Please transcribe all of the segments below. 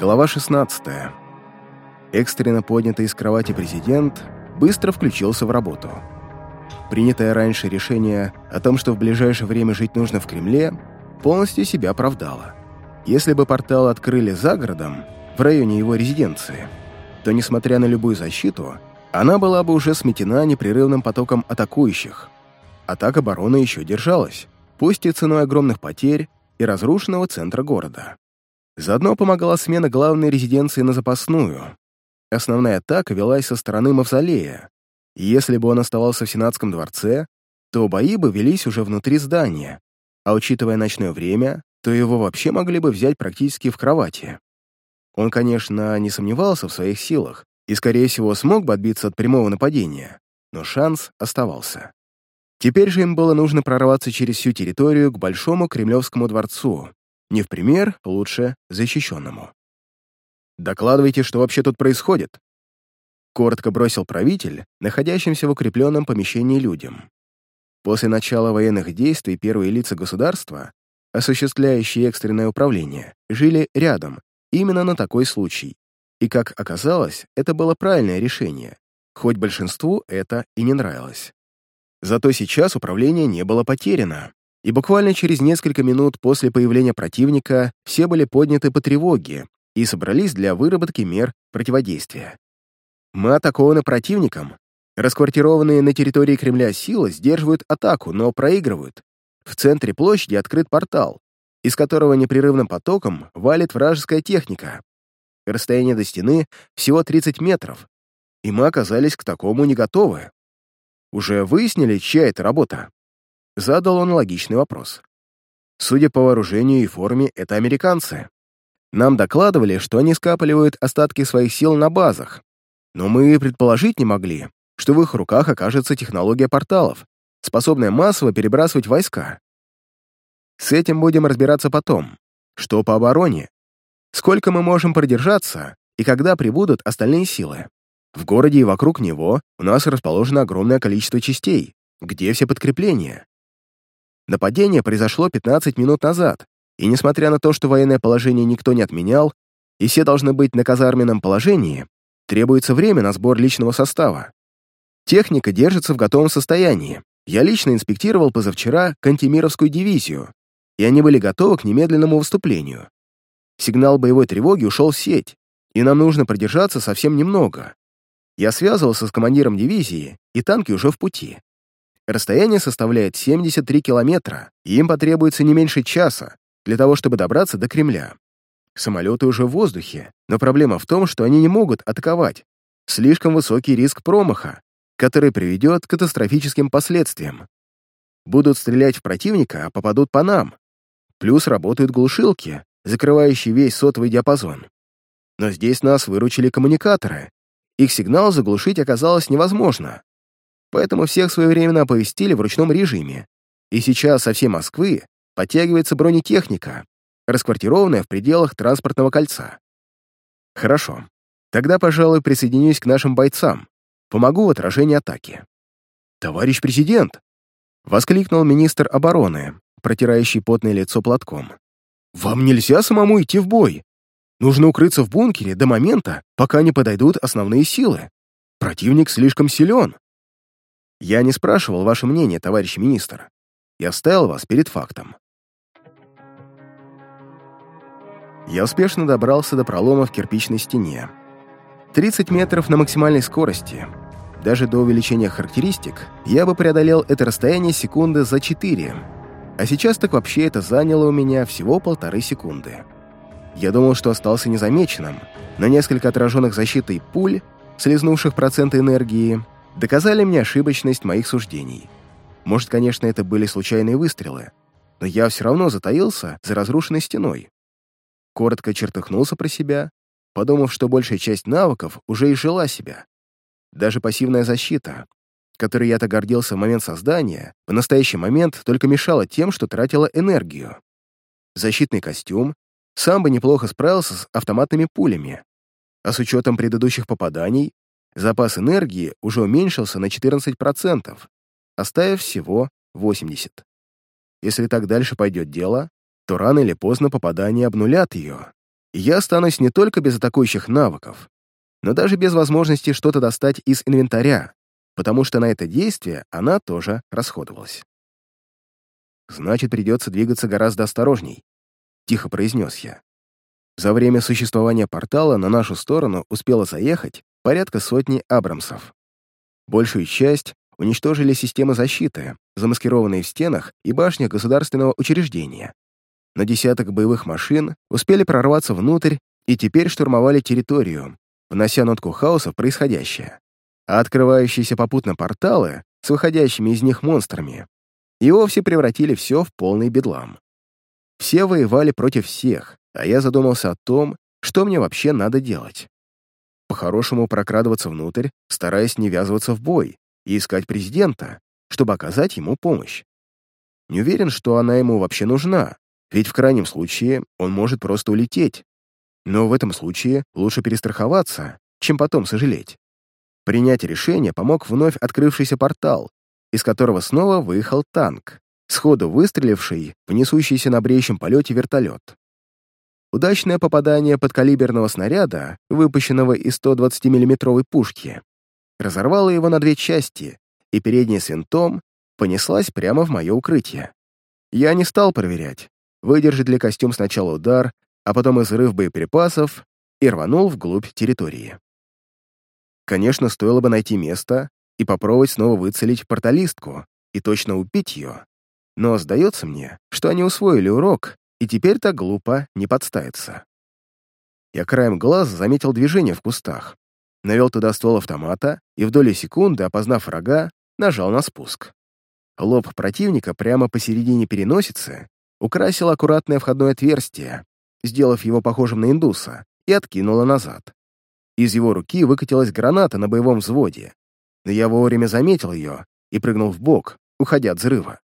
Глава 16. Экстренно поднятый из кровати президент быстро включился в работу. Принятое раньше решение о том, что в ближайшее время жить нужно в Кремле, полностью себя оправдало. Если бы портал открыли за городом, в районе его резиденции, то, несмотря на любую защиту, она была бы уже сметена непрерывным потоком атакующих. Атака обороны еще держалась, пусть и ценой огромных потерь и разрушенного центра города. Заодно помогала смена главной резиденции на запасную. Основная атака велась со стороны Мавзолея, и если бы он оставался в Сенатском дворце, то бои бы велись уже внутри здания, а учитывая ночное время, то его вообще могли бы взять практически в кровати. Он, конечно, не сомневался в своих силах и, скорее всего, смог бы отбиться от прямого нападения, но шанс оставался. Теперь же им было нужно прорваться через всю территорию к Большому Кремлевскому дворцу, не в пример, лучше защищенному. «Докладывайте, что вообще тут происходит», коротко бросил правитель, находящимся в укрепленном помещении людям. После начала военных действий первые лица государства, осуществляющие экстренное управление, жили рядом, именно на такой случай. И, как оказалось, это было правильное решение, хоть большинству это и не нравилось. Зато сейчас управление не было потеряно, и буквально через несколько минут после появления противника все были подняты по тревоге и собрались для выработки мер противодействия. Мы атакованы противником. Расквартированные на территории Кремля силы сдерживают атаку, но проигрывают. В центре площади открыт портал, из которого непрерывным потоком валит вражеская техника. Расстояние до стены всего 30 метров, и мы оказались к такому не готовы. Уже выяснили, чья это работа? Задал он логичный вопрос. Судя по вооружению и форме, это американцы. Нам докладывали, что они скапливают остатки своих сил на базах, но мы предположить не могли, что в их руках окажется технология порталов, способная массово перебрасывать войска. С этим будем разбираться потом. Что по обороне? Сколько мы можем продержаться и когда прибудут остальные силы? В городе и вокруг него у нас расположено огромное количество частей. Где все подкрепления? Нападение произошло 15 минут назад, и несмотря на то, что военное положение никто не отменял, и все должны быть на казарменном положении, требуется время на сбор личного состава. Техника держится в готовом состоянии. Я лично инспектировал позавчера Кантемировскую дивизию, и они были готовы к немедленному выступлению. Сигнал боевой тревоги ушел в сеть, и нам нужно продержаться совсем немного. Я связывался с командиром дивизии, и танки уже в пути. Расстояние составляет 73 километра, и им потребуется не меньше часа для того, чтобы добраться до Кремля. Самолеты уже в воздухе, но проблема в том, что они не могут атаковать. Слишком высокий риск промаха, который приведет к катастрофическим последствиям. Будут стрелять в противника, а попадут по нам. Плюс работают глушилки, закрывающие весь сотовый диапазон. Но здесь нас выручили коммуникаторы. Их сигнал заглушить оказалось невозможно поэтому всех своевременно оповестили в ручном режиме. И сейчас со всей Москвы подтягивается бронетехника, расквартированная в пределах транспортного кольца. Хорошо. Тогда, пожалуй, присоединюсь к нашим бойцам. Помогу в отражении атаки. «Товарищ президент!» — воскликнул министр обороны, протирающий потное лицо платком. «Вам нельзя самому идти в бой. Нужно укрыться в бункере до момента, пока не подойдут основные силы. Противник слишком силен. Я не спрашивал ваше мнение, товарищ министр. Я ставил вас перед фактом. Я успешно добрался до пролома в кирпичной стене. 30 метров на максимальной скорости. Даже до увеличения характеристик я бы преодолел это расстояние секунды за 4. А сейчас так вообще это заняло у меня всего полторы секунды. Я думал, что остался незамеченным, но несколько отраженных защитой пуль, слезнувших проценты энергии, доказали мне ошибочность моих суждений. Может, конечно, это были случайные выстрелы, но я все равно затаился за разрушенной стеной. Коротко чертыхнулся про себя, подумав, что большая часть навыков уже изжила себя. Даже пассивная защита, которой я-то гордился в момент создания, в настоящий момент только мешала тем, что тратила энергию. Защитный костюм сам бы неплохо справился с автоматными пулями, а с учетом предыдущих попаданий Запас энергии уже уменьшился на 14%, оставив всего 80%. Если так дальше пойдет дело, то рано или поздно попадания обнулят ее. я останусь не только без атакующих навыков, но даже без возможности что-то достать из инвентаря, потому что на это действие она тоже расходовалась. «Значит, придется двигаться гораздо осторожней», — тихо произнес я. За время существования портала на нашу сторону успело заехать порядка сотни Абрамсов. Большую часть уничтожили системы защиты, замаскированные в стенах и башнях государственного учреждения. На десяток боевых машин успели прорваться внутрь и теперь штурмовали территорию, внося нотку хаоса в происходящее. А открывающиеся попутно порталы с выходящими из них монстрами и вовсе превратили все в полный бедлам. Все воевали против всех, а я задумался о том, что мне вообще надо делать. По-хорошему прокрадываться внутрь, стараясь не ввязываться в бой, и искать президента, чтобы оказать ему помощь. Не уверен, что она ему вообще нужна, ведь в крайнем случае он может просто улететь. Но в этом случае лучше перестраховаться, чем потом сожалеть. Принять решение помог вновь открывшийся портал, из которого снова выехал танк, сходу выстреливший в несущийся на бреющем полете вертолет. Удачное попадание подкалиберного снаряда, выпущенного из 120 миллиметровой пушки, разорвало его на две части, и передняя с винтом понеслась прямо в мое укрытие. Я не стал проверять, выдержит ли костюм сначала удар, а потом изрыв боеприпасов, и рванул вглубь территории. Конечно, стоило бы найти место и попробовать снова выцелить порталистку и точно убить ее. Но сдается мне, что они усвоили урок, и теперь так глупо не подставиться. Я краем глаза заметил движение в кустах, навел туда ствол автомата и в доли секунды, опознав врага, нажал на спуск. Лоб противника прямо посередине переносицы украсил аккуратное входное отверстие, сделав его похожим на индуса, и откинула назад. Из его руки выкатилась граната на боевом взводе, но я вовремя заметил ее и прыгнул в бок, уходя от взрыва.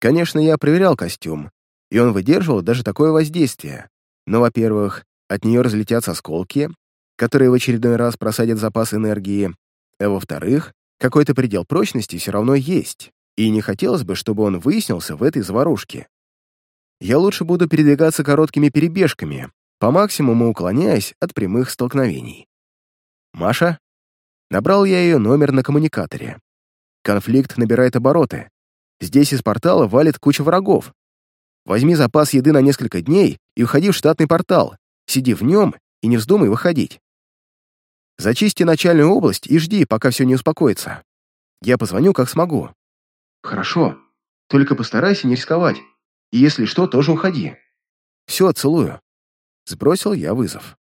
Конечно, я проверял костюм, и он выдерживал даже такое воздействие, но, во-первых, от нее разлетятся осколки, которые в очередной раз просадят запас энергии, а во-вторых, какой-то предел прочности все равно есть, и не хотелось бы, чтобы он выяснился в этой заварушке. Я лучше буду передвигаться короткими перебежками, по максимуму уклоняясь от прямых столкновений. «Маша?» Набрал я ее номер на коммуникаторе. Конфликт набирает обороты. Здесь из портала валит куча врагов. Возьми запас еды на несколько дней и уходи в штатный портал. Сиди в нем и не вздумай выходить. Зачисти начальную область и жди, пока все не успокоится. Я позвоню, как смогу». «Хорошо. Только постарайся не рисковать. И если что, тоже уходи». «Все, целую». Сбросил я вызов.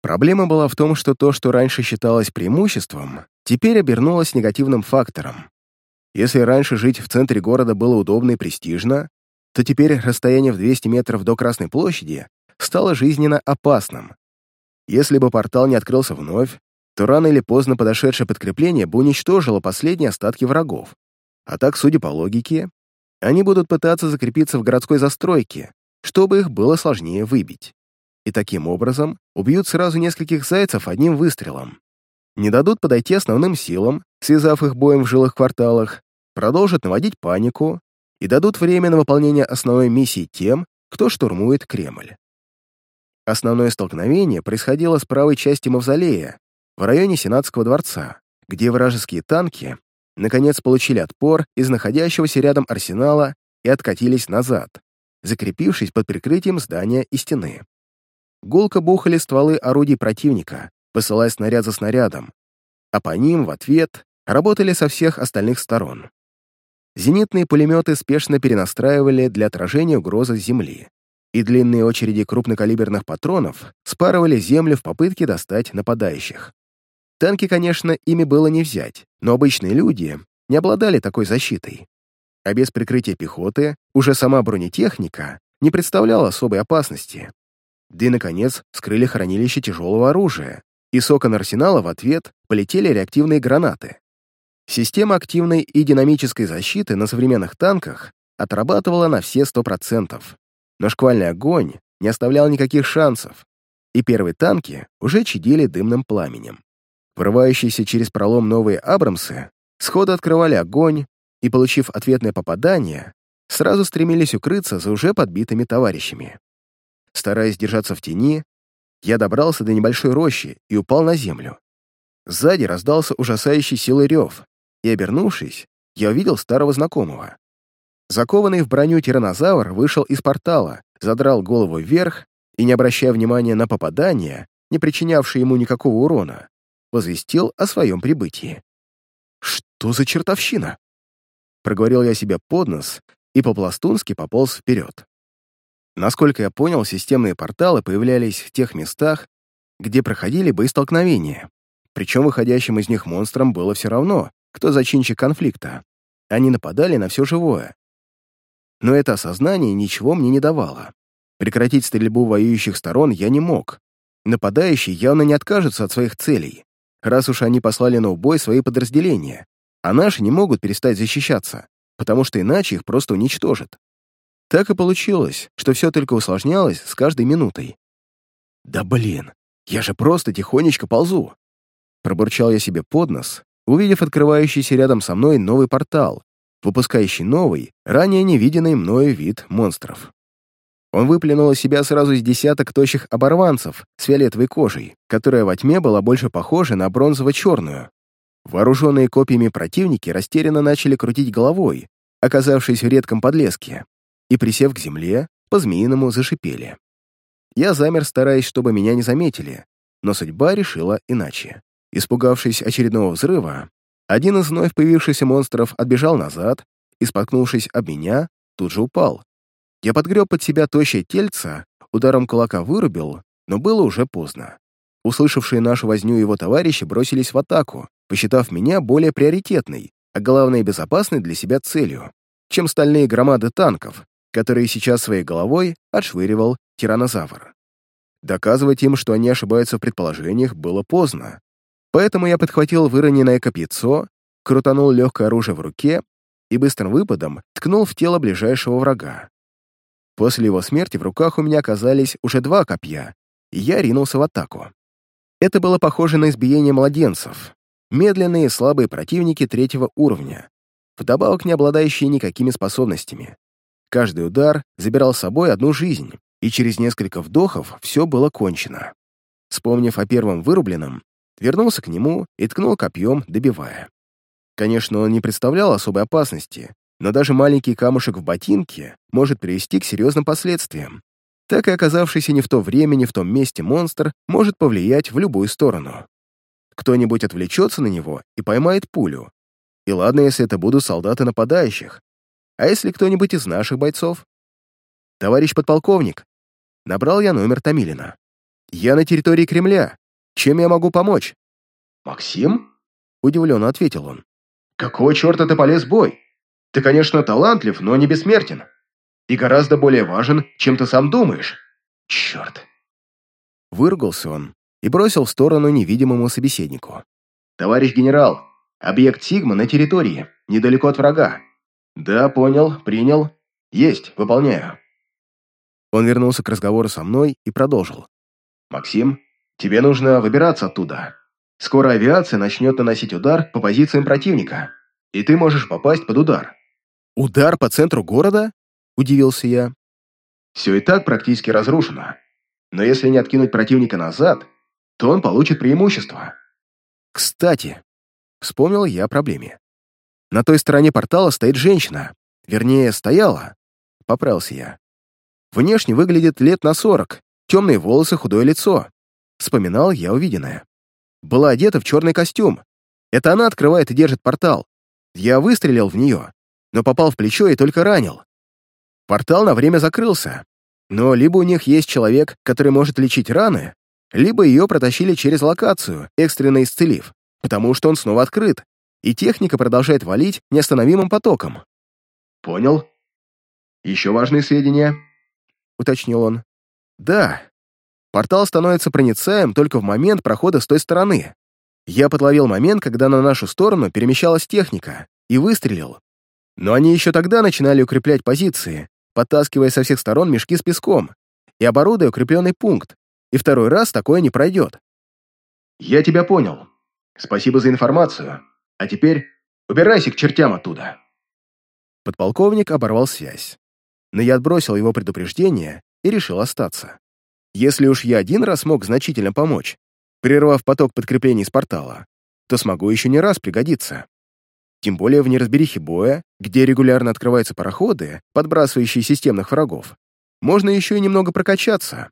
Проблема была в том, что то, что раньше считалось преимуществом, теперь обернулось негативным фактором. Если раньше жить в центре города было удобно и престижно, то теперь расстояние в 200 метров до Красной площади стало жизненно опасным. Если бы портал не открылся вновь, то рано или поздно подошедшее подкрепление бы уничтожило последние остатки врагов. А так, судя по логике, они будут пытаться закрепиться в городской застройке, чтобы их было сложнее выбить. И таким образом убьют сразу нескольких зайцев одним выстрелом. Не дадут подойти основным силам, связав их боем в жилых кварталах, продолжат наводить панику и дадут время на выполнение основной миссии тем, кто штурмует Кремль. Основное столкновение происходило с правой части мавзолея, в районе Сенатского дворца, где вражеские танки наконец получили отпор из находящегося рядом арсенала и откатились назад, закрепившись под прикрытием здания и стены. Гулко бухали стволы орудий противника, посылая снаряд за снарядом, а по ним в ответ работали со всех остальных сторон. Зенитные пулеметы спешно перенастраивали для отражения угрозы земли и длинные очереди крупнокалиберных патронов спарывали землю в попытке достать нападающих. Танки, конечно, ими было не взять, но обычные люди не обладали такой защитой. А без прикрытия пехоты уже сама бронетехника не представляла особой опасности. Да и, наконец, вскрыли хранилище тяжелого оружия, и с окон арсенала в ответ полетели реактивные гранаты. Система активной и динамической защиты на современных танках отрабатывала на все 100%. Но шквальный огонь не оставлял никаких шансов, и первые танки уже чадили дымным пламенем. Врывающиеся через пролом новые «Абрамсы» сходу открывали огонь и, получив ответное попадание, сразу стремились укрыться за уже подбитыми товарищами. Стараясь держаться в тени, я добрался до небольшой рощи и упал на землю. Сзади раздался ужасающий силой рев, и, обернувшись, я увидел старого знакомого. Закованный в броню тиранозавр вышел из портала, задрал голову вверх и, не обращая внимания на попадание, не причинявшее ему никакого урона, возвестил о своем прибытии. «Что за чертовщина?» Проговорил я себе под нос и по-пластунски пополз вперед. Насколько я понял, системные порталы появлялись в тех местах, где проходили боестолкновения, причем выходящим из них монстрам было все равно, кто зачинщик конфликта. Они нападали на все живое. Но это осознание ничего мне не давало. Прекратить стрельбу воюющих сторон я не мог. Нападающие явно не откажутся от своих целей, раз уж они послали на убой свои подразделения, а наши не могут перестать защищаться, потому что иначе их просто уничтожат. Так и получилось, что все только усложнялось с каждой минутой. «Да блин, я же просто тихонечко ползу!» Пробурчал я себе под нос, увидев открывающийся рядом со мной новый портал, выпускающий новый, ранее невиденный мною вид монстров. Он выплюнул из себя сразу из десяток тощих оборванцев с фиолетовой кожей, которая во тьме была больше похожа на бронзово-черную. Вооруженные копьями противники растерянно начали крутить головой, оказавшись в редком подлеске, и, присев к земле, по-змеиному зашипели. Я замер, стараясь, чтобы меня не заметили, но судьба решила иначе. Испугавшись очередного взрыва, один из вновь появившихся монстров отбежал назад и, споткнувшись об меня, тут же упал. Я подгреб под себя тощее тельце, ударом кулака вырубил, но было уже поздно. Услышавшие нашу возню его товарищи бросились в атаку, посчитав меня более приоритетной, а главное безопасной для себя целью, чем стальные громады танков, которые сейчас своей головой отшвыривал тиранозавр. Доказывать им, что они ошибаются в предположениях, было поздно. Поэтому я подхватил выроненное копьецо, крутанул легкое оружие в руке и быстрым выпадом ткнул в тело ближайшего врага. После его смерти в руках у меня оказались уже два копья, и я ринулся в атаку. Это было похоже на избиение младенцев. Медленные и слабые противники третьего уровня, вдобавок не обладающие никакими способностями. Каждый удар забирал с собой одну жизнь, и через несколько вдохов все было кончено. Вспомнив о первом вырубленном, вернулся к нему и ткнул копьем, добивая. Конечно, он не представлял особой опасности, но даже маленький камушек в ботинке может привести к серьезным последствиям. Так и оказавшийся не в то время, не в том месте монстр может повлиять в любую сторону. Кто-нибудь отвлечется на него и поймает пулю. И ладно, если это будут солдаты нападающих. А если кто-нибудь из наших бойцов? Товарищ подполковник, набрал я номер Томилина. Я на территории Кремля. Чем я могу помочь? Максим? Удивленно ответил он. Какого черта ты полез в бой? Ты, конечно, талантлив, но не бессмертен. И гораздо более важен, чем ты сам думаешь. Черт. Выругался он и бросил в сторону невидимому собеседнику. «Товарищ генерал, объект Сигма на территории, недалеко от врага». «Да, понял, принял. Есть, выполняю». Он вернулся к разговору со мной и продолжил. «Максим, тебе нужно выбираться оттуда. Скоро авиация начнет наносить удар по позициям противника, и ты можешь попасть под удар. «Удар по центру города?» – удивился я. «Все и так практически разрушено. Но если не откинуть противника назад, то он получит преимущество». «Кстати», – вспомнил я о проблеме. «На той стороне портала стоит женщина. Вернее, стояла», – поправился я. «Внешне выглядит лет на сорок, темные волосы, худое лицо». Вспоминал я увиденное. Была одета в черный костюм. Это она открывает и держит портал. Я выстрелил в нее, но попал в плечо и только ранил. Портал на время закрылся, но либо у них есть человек, который может лечить раны, либо ее протащили через локацию, экстренно исцелив, потому что он снова открыт, и техника продолжает валить неостановимым потоком. «Понял. Еще важные сведения?» — уточнил он. «Да. Портал становится проницаем только в момент прохода с той стороны. Я подловил момент, когда на нашу сторону перемещалась техника, и выстрелил. Но они еще тогда начинали укреплять позиции, подтаскивая со всех сторон мешки с песком и оборудуя укрепленный пункт, и второй раз такое не пройдет. «Я тебя понял. Спасибо за информацию. А теперь убирайся к чертям оттуда». Подполковник оборвал связь. Но я отбросил его предупреждение и решил остаться. Если уж я один раз смог значительно помочь, прервав поток подкреплений с портала, то смогу еще не раз пригодиться. Тем более в неразберихе боя, где регулярно открываются пароходы, подбрасывающие системных врагов, можно еще и немного прокачаться.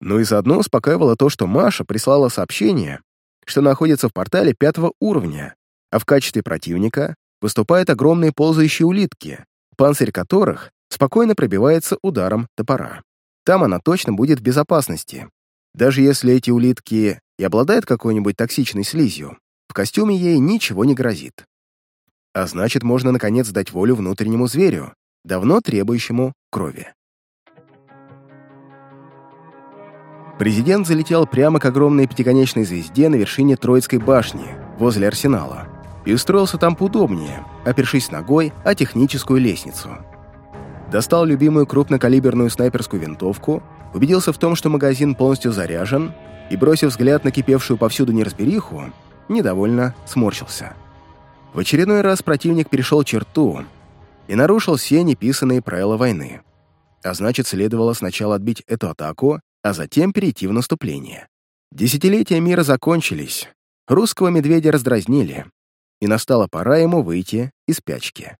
Ну и заодно успокаивало то, что Маша прислала сообщение, что находится в портале пятого уровня, а в качестве противника выступают огромные ползающие улитки, панцирь которых спокойно пробивается ударом топора. Там она точно будет в безопасности. Даже если эти улитки и обладают какой-нибудь токсичной слизью, в костюме ей ничего не грозит. А значит, можно наконец дать волю внутреннему зверю, давно требующему крови. Президент залетел прямо к огромной пятиконечной звезде на вершине Троицкой башни, возле арсенала, и устроился там поудобнее, опершись ногой о техническую лестницу. Достал любимую крупнокалиберную снайперскую винтовку, убедился в том, что магазин полностью заряжен, и, бросив взгляд на кипевшую повсюду неразбериху, недовольно сморщился. В очередной раз противник перешел черту и нарушил все неписанные правила войны. А значит, следовало сначала отбить эту атаку, а затем перейти в наступление. Десятилетия мира закончились, русского медведя раздразнили, и настала пора ему выйти из спячки.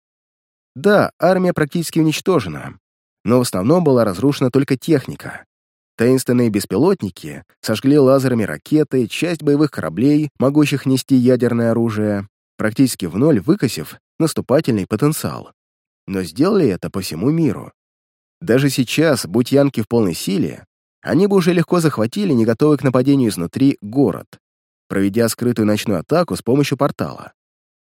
Да, армия практически уничтожена, но в основном была разрушена только техника. Таинственные беспилотники сожгли лазерами ракеты, часть боевых кораблей, могущих нести ядерное оружие, практически в ноль выкосив наступательный потенциал. Но сделали это по всему миру. Даже сейчас, будь янки в полной силе, они бы уже легко захватили не готовый к нападению изнутри город, проведя скрытую ночную атаку с помощью портала.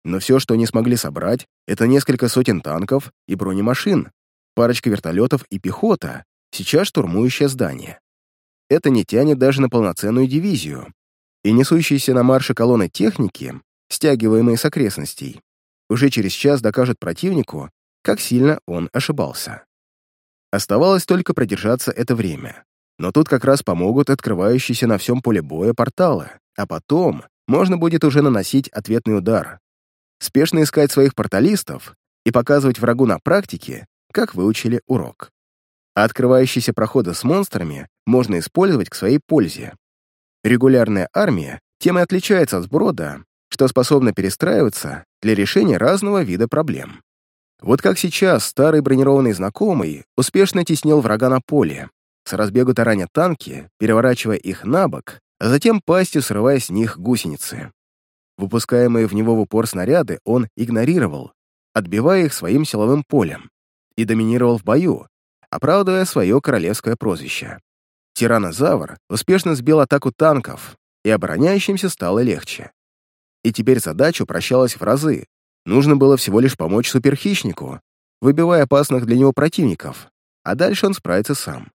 Но все, что они смогли собрать, это несколько сотен танков и бронемашин, парочка вертолетов и пехота, сейчас штурмующая здание. Это не тянет даже на полноценную дивизию, и несущиеся на марше колонны техники стягиваемые с окрестностей, уже через час докажут противнику, как сильно он ошибался. Оставалось только продержаться это время. Но тут как раз помогут открывающиеся на всем поле боя порталы, а потом можно будет уже наносить ответный удар. Спешно искать своих порталистов и показывать врагу на практике, как выучили урок. А открывающиеся проходы с монстрами можно использовать к своей пользе. Регулярная армия тем и отличается от сброда, что способна перестраиваться для решения разного вида проблем. Вот как сейчас старый бронированный знакомый успешно теснил врага на поле, с разбегу тараня танки, переворачивая их на бок, а затем пастью срывая с них гусеницы. Выпускаемые в него в упор снаряды он игнорировал, отбивая их своим силовым полем, и доминировал в бою, оправдывая свое королевское прозвище. Тиранозавр успешно сбил атаку танков, и обороняющимся стало легче и теперь задача упрощалась в разы. Нужно было всего лишь помочь суперхищнику, выбивая опасных для него противников, а дальше он справится сам.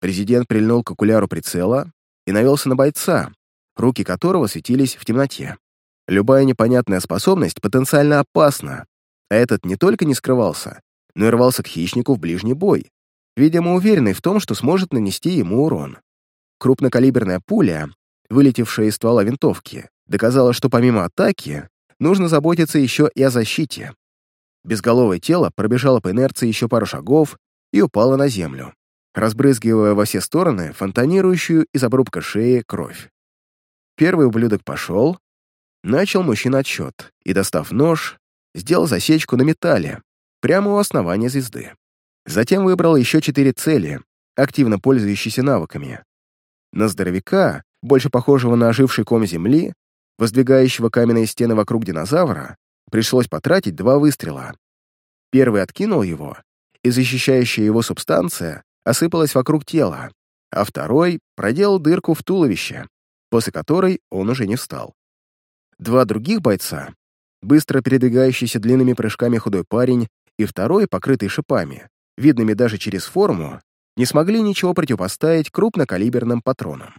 Президент прильнул к окуляру прицела и навелся на бойца, руки которого светились в темноте. Любая непонятная способность потенциально опасна, а этот не только не скрывался, но и рвался к хищнику в ближний бой, видимо, уверенный в том, что сможет нанести ему урон. Крупнокалиберная пуля, вылетевшая из ствола винтовки, доказала, что помимо атаки нужно заботиться еще и о защите. Безголовое тело пробежало по инерции еще пару шагов и упало на землю, разбрызгивая во все стороны фонтанирующую из обрубка шеи кровь. Первый ублюдок пошел, начал мужчина отсчет и, достав нож, сделал засечку на металле, прямо у основания звезды. Затем выбрал еще четыре цели, активно пользующиеся навыками. На здоровяка, больше похожего на оживший ком земли, воздвигающего каменные стены вокруг динозавра, пришлось потратить два выстрела. Первый откинул его, и защищающая его субстанция осыпалась вокруг тела, а второй проделал дырку в туловище, после которой он уже не встал. Два других бойца, быстро передвигающийся длинными прыжками худой парень и второй, покрытый шипами, видными даже через форму, не смогли ничего противопоставить крупнокалиберным патронам.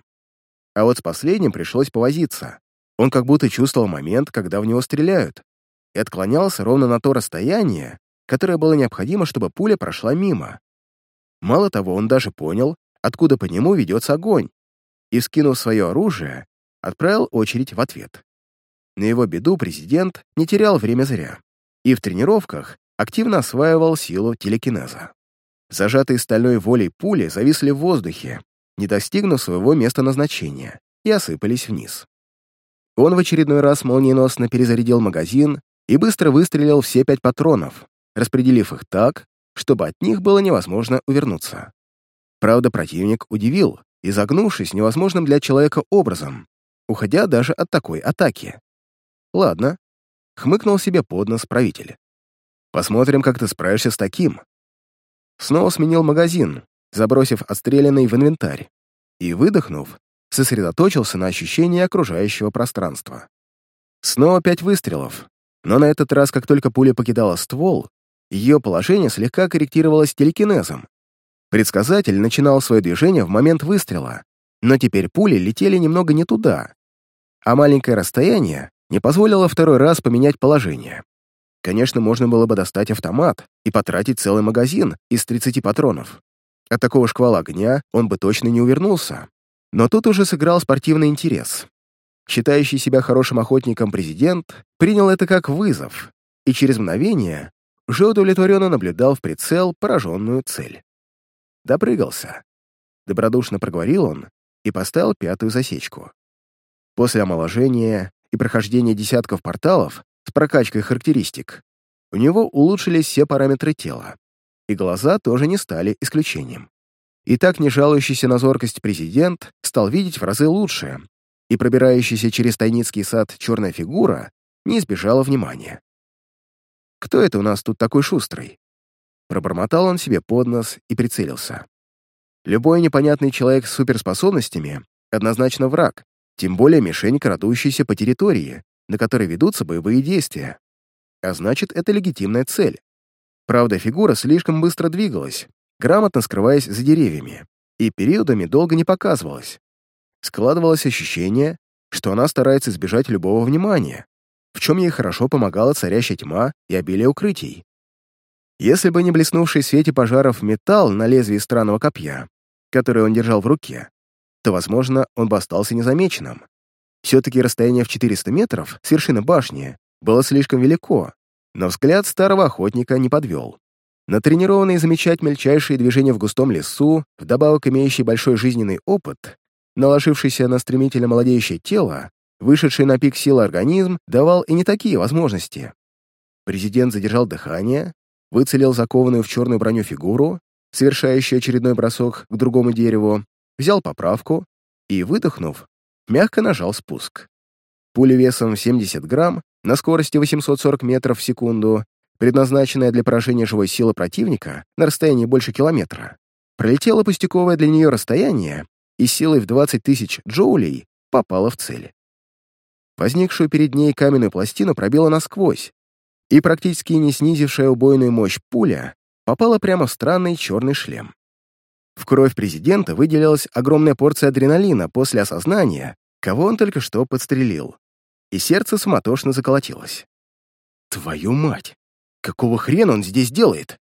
А вот с последним пришлось повозиться. Он как будто чувствовал момент, когда в него стреляют, и отклонялся ровно на то расстояние, которое было необходимо, чтобы пуля прошла мимо. Мало того, он даже понял, откуда по нему ведется огонь, и, скинув свое оружие, отправил очередь в ответ. На его беду президент не терял время зря и в тренировках активно осваивал силу телекинеза. Зажатые стальной волей пули зависли в воздухе, не достигнув своего места назначения, и осыпались вниз. Он в очередной раз молниеносно перезарядил магазин и быстро выстрелил все пять патронов, распределив их так, чтобы от них было невозможно увернуться. Правда, противник удивил, изогнувшись невозможным для человека образом, уходя даже от такой атаки. «Ладно», — хмыкнул себе под нос правитель. «Посмотрим, как ты справишься с таким». Снова сменил магазин, забросив отстрелянный в инвентарь, и, выдохнув, сосредоточился на ощущении окружающего пространства. Снова пять выстрелов, но на этот раз, как только пуля покидала ствол, ее положение слегка корректировалось телекинезом. Предсказатель начинал свое движение в момент выстрела, но теперь пули летели немного не туда, а маленькое расстояние не позволило второй раз поменять положение. Конечно, можно было бы достать автомат и потратить целый магазин из 30 патронов. От такого шквала огня он бы точно не увернулся. Но тут уже сыграл спортивный интерес. Считающий себя хорошим охотником президент принял это как вызов и через мгновение уже удовлетворенно наблюдал в прицел пораженную цель. Допрыгался. Добродушно проговорил он и поставил пятую засечку. После омоложения и прохождения десятков порталов с прокачкой характеристик у него улучшились все параметры тела, и глаза тоже не стали исключением. И так не жалующийся на зоркость президент стал видеть в разы лучше, и пробирающаяся через тайницкий сад черная фигура не избежала внимания. «Кто это у нас тут такой шустрый?» Пробормотал он себе под нос и прицелился. Любой непонятный человек с суперспособностями однозначно враг, тем более мишень, крадущаяся по территории, на которой ведутся боевые действия. А значит, это легитимная цель. Правда, фигура слишком быстро двигалась, грамотно скрываясь за деревьями, и периодами долго не показывалась. Складывалось ощущение, что она старается избежать любого внимания, в чем ей хорошо помогала царящая тьма и обилие укрытий. Если бы не блеснувший в свете пожаров металл на лезвии странного копья, которое он держал в руке, то, возможно, он бы остался незамеченным. Все-таки расстояние в 400 метров с вершины башни было слишком велико, но взгляд старого охотника не подвел. Натренированный замечать мельчайшие движения в густом лесу, вдобавок имеющий большой жизненный опыт, наложившийся на стремительно молодеющее тело, вышедший на пик силы организм давал и не такие возможности. Президент задержал дыхание, выцелил закованную в черную броню фигуру, совершающую очередной бросок к другому дереву, взял поправку и, выдохнув, мягко нажал спуск. Пуля весом 70 грамм на скорости 840 метров в секунду, предназначенная для поражения живой силы противника на расстоянии больше километра, пролетела пустяковое для нее расстояние и силой в 20 тысяч джоулей попала в цель. Возникшую перед ней каменную пластину пробила насквозь, и практически не снизившая убойную мощь пуля попала прямо в странный черный шлем. В кровь президента выделилась огромная порция адреналина после осознания, кого он только что подстрелил, и сердце суматошно заколотилось. «Твою мать! Какого хрена он здесь делает?»